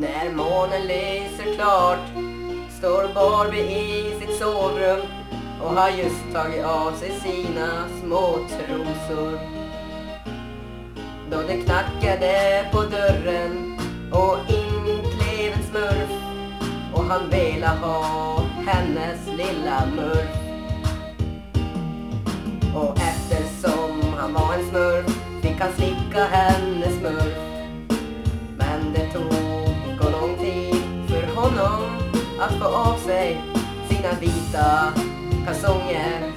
När månen lyser klart står Barbie i sitt sovrum och har just tagit av sig sina små trosor. Då det knackade på dörren och in klev en smurf och han ville ha hennes lilla murf. Och sina vita kalsonger.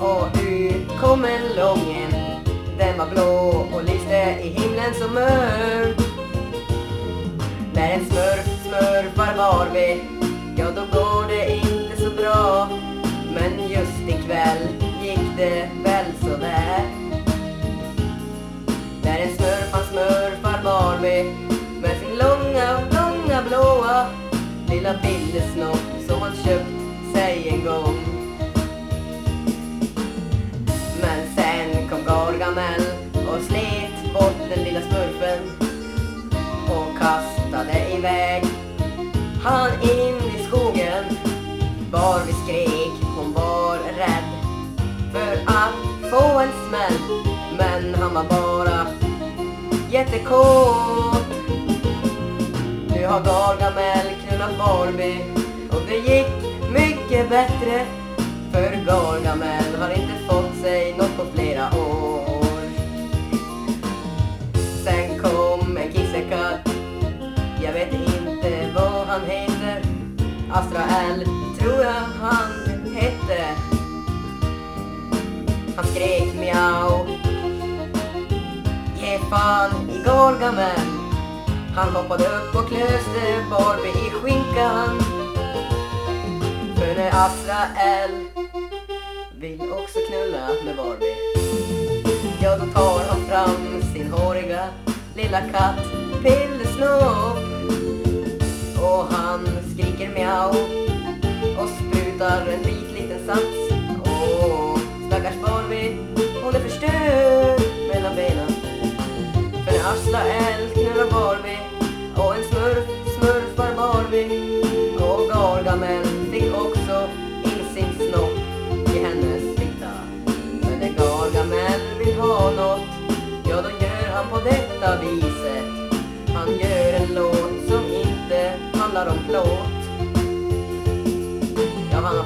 Och ut kom en lången, den var blå och lyste i himlen så mörk. När en smurf smurfar Barbie, ja då går det inte så bra. Men just ikväll gick det väl sådär. När en smurf han smurfar Barbie med sin långa, långa blåa lilla pillesnopp som han köpt sig en gång. Men sen kom Gargamel och slet bort den lilla smurfen och kastade iväg han in i skogen. Barbie skrek, hon var rädd för att få en smäll. Men han var bara jättekåt. Nu har Gargamel knullat Barbie bättre. För Gargamel har inte fått sig något på flera år. Sen kom en kissekatt, jag vet inte vad han heter. Astrael tror jag han hette. Han skrek miau. Ge fan i Gargamel. Han hoppade upp och klöste Barbie i skinkan. För vill också knulla med Barbie. Ja, då tar han fram sin håriga lilla katt Pillesnopp. Och han skriker miau och sprutar en vit liten sats. Åh, stackars Barbie, hon är förstörd mellan benen. För när Aslael knullar Barbie och en smurf smurfar Barbie och Gargamel handlar om plåt. Ja, han har